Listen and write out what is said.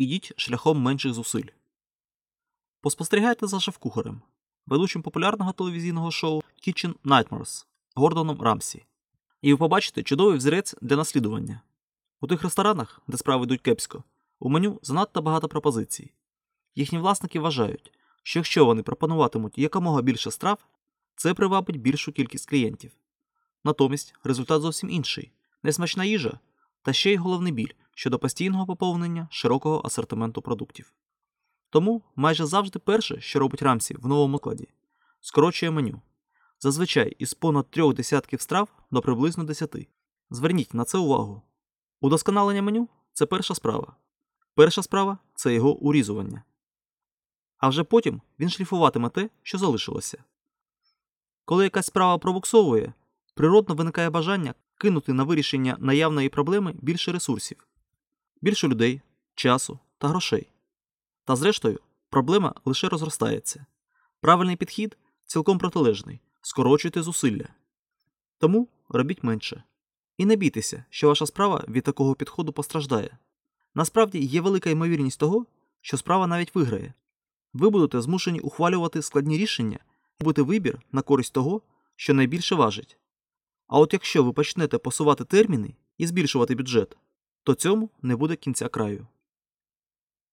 ідіть шляхом менших зусиль. Поспостерігайте за шеф-кухарем, ведучим популярного телевізійного шоу Kitchen Nightmares Гордоном Рамсі. І ви побачите чудовий взірець для наслідування. У тих ресторанах, де справи йдуть кепсько, у меню занадто багато пропозицій. Їхні власники вважають, що якщо вони пропонуватимуть якомога більше страв, це привабить більшу кількість клієнтів. Натомість результат зовсім інший несмачна їжа та ще й головний біль щодо постійного поповнення широкого асортименту продуктів. Тому майже завжди перше, що робить Рамсі в новому складі, скорочує меню. Зазвичай із понад трьох десятків страв до приблизно десяти. Зверніть на це увагу. Удосконалення меню це перша справа. Перша справа це його урізування. А вже потім він шліфуватиме те, що залишилося. Коли якась справа пробуксовує, природно виникає бажання кинути на вирішення наявної проблеми більше ресурсів, більше людей, часу та грошей. Та зрештою, проблема лише розростається. Правильний підхід цілком протилежний скорочуйте зусилля. Тому робіть менше. І не бійтеся, що ваша справа від такого підходу постраждає. Насправді є велика ймовірність того, що справа навіть виграє. Ви будете змушені ухвалювати складні рішення і буде вибір на користь того, що найбільше важить. А от якщо ви почнете посувати терміни і збільшувати бюджет, то цьому не буде кінця краю.